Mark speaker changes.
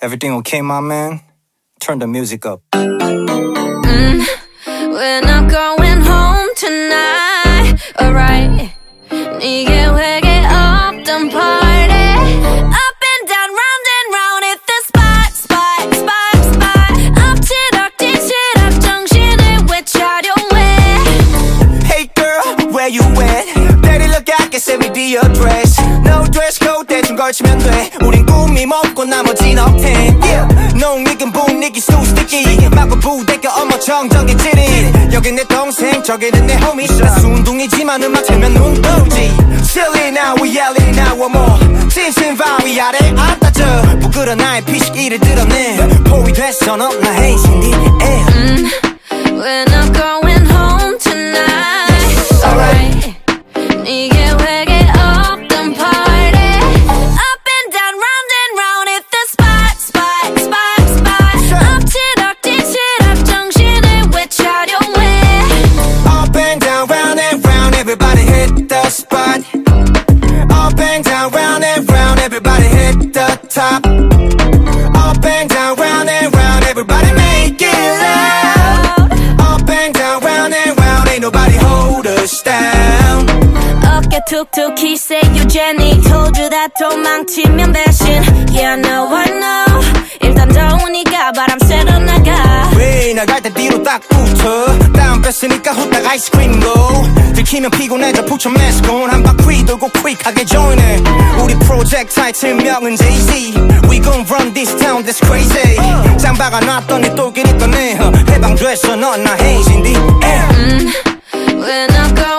Speaker 1: Everything okay, my man? Turn the music up.
Speaker 2: Mm, we're not going home tonight. Alright. 네게 회개 없던 party. Up and down, round and round at the spot, spot, spot, spot. 엎치락 뒤치락 정신을 외차려 왜?
Speaker 3: Hey girl, where you at? Daddy look I can send me the address No dress code 대충 걸치면 돼. 우린 꿈이 먹고 나머진 yeah. 농익은 분위기 sticky 마구 부대껴 어머 정적인 찌릿 여긴 내 동생 저기는 내 homie. 나 순둥이지만 음악 틀면 눈 떠오지. Silly now we yelling now one more 찐친 바위 아래 안 따져 부끄러 나의 피식 이를 드러내. 포위 됐어 너나 헤이신디
Speaker 2: Mm,
Speaker 3: the top. Up and down, round and round, everybody make it loud. Up and down, round and round, ain't nobody hold us down.
Speaker 2: 어깨 툭툭히 say you Jenny Told you that 도망치면 배신 Yeah I know I know 일단 더우니까 바람 쐬러 나가
Speaker 3: 왜 나갈 때 뒤로 딱 붙어 다운 뺐으니까 후딱 아이스크림 고 들키면 피곤해져 부처 매스콘 한 바퀴 돌고 퀵하게 join해 우리 프로젝트 타이틀명은 Jay-Z We gon' run this town that's crazy 짱박아 놨더니 똘끼리 떠내 해방됐어 넌나 헤이진디
Speaker 2: We're not going